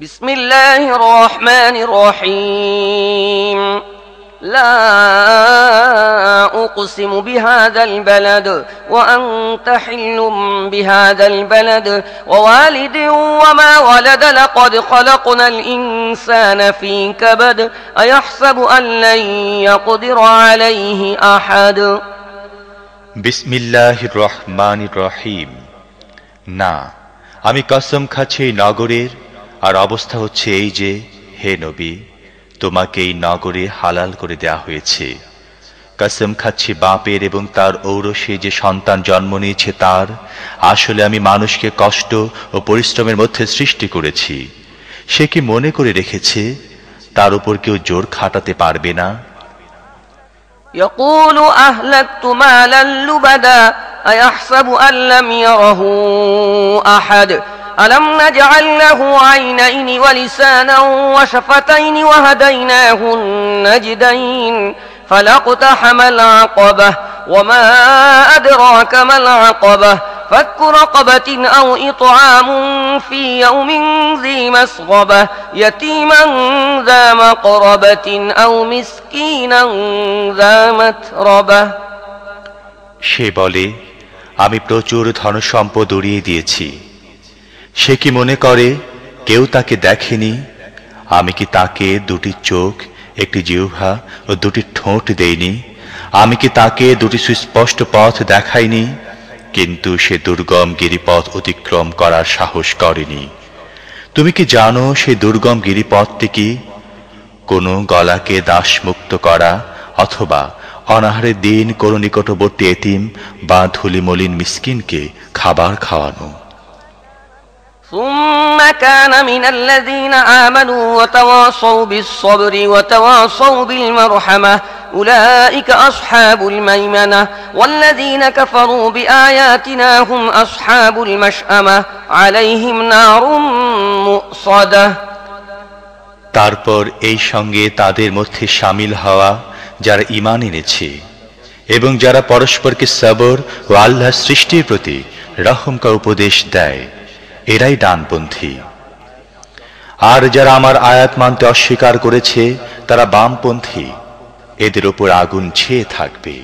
بسم الله الرحمن الرحيم لا أقسم بهذا البلد وأنت حل بهذا البلد ووالد وما ولد لقد خلقنا الإنسان في كبد أيحسب أن لن يقدر عليه أحد বিসমিল্লাহ রহমান রহিম না আমি কসম খাচ্ছি এই নগরের আর অবস্থা হচ্ছে এই যে হে নবী তোমাকে এই নগরে হালাল করে দেয়া হয়েছে কসম খাচ্ছি বাপের এবং তার ঔরসে যে সন্তান জন্ম নিয়েছে তার আসলে আমি মানুষকে কষ্ট ও পরিশ্রমের মধ্যে সৃষ্টি করেছি সে কি মনে করে রেখেছে তার উপর কেউ জোর খাটাতে পারবে না يقول أهلكت مالا لبدا أيحسب أن لم يره أحد ألم نجعل له عينين ولسانا وشفتين وهديناه النجدين فلاقتحم العقبة وما أدراك ما العقبة فك رقبة أو إطعام في يوم ذي مسغبة يتيما ذا مقربة أو مسكينا ذا متربة সে বলে আমি প্রচুর ধনসম্পদ উড়িয়ে দিয়েছি সে কি মনে করে, কেউ তাকে দেখেনি? আমি কি তাকে দুটি চোখ, একটি জিহ্বা ও দুটি ঠোঁট দেইনি? আমি কি তাকে দুটি সুস্পষ্ট পথ দেখাইনি? কিন্তু সে দুর্গম গিরিপথ অতিক্রম করার সাহস করেনি। তুমি কি জানো সে দুর্গম গিরিপথটি কি? কোনো গলাকে দাসমুক্ত করা অথবা অনাহারে দিন কোনো নিকটবর্তী এতিম বা ধুলিমলিন মিসকিনকে খাবার খাওয়ানো। ثم كان من الذين آمنوا وتواصوا بالصبر وتواصوا بالمرحمة أولئك أصحاب الميمنة والذين كفروا بآياتنا هم أصحاب المشأمة عليهم نار مؤصدة তারপর এই সঙ্গে তাদের মধ্যে সামিল হওয়া যারা ঈমান এনেছে এবং যারা পরস্পরকে সবর ও আল্লাহ সৃষ্টির প্রতি রহমকা উপদেশ দেয় এরাই ডানপন্থী। আর যারা আমার আয়াত মানতে অস্বীকার করেছে, তারা বামপন্থী। এদের ওপর আগুন ছেয়ে থাকবে।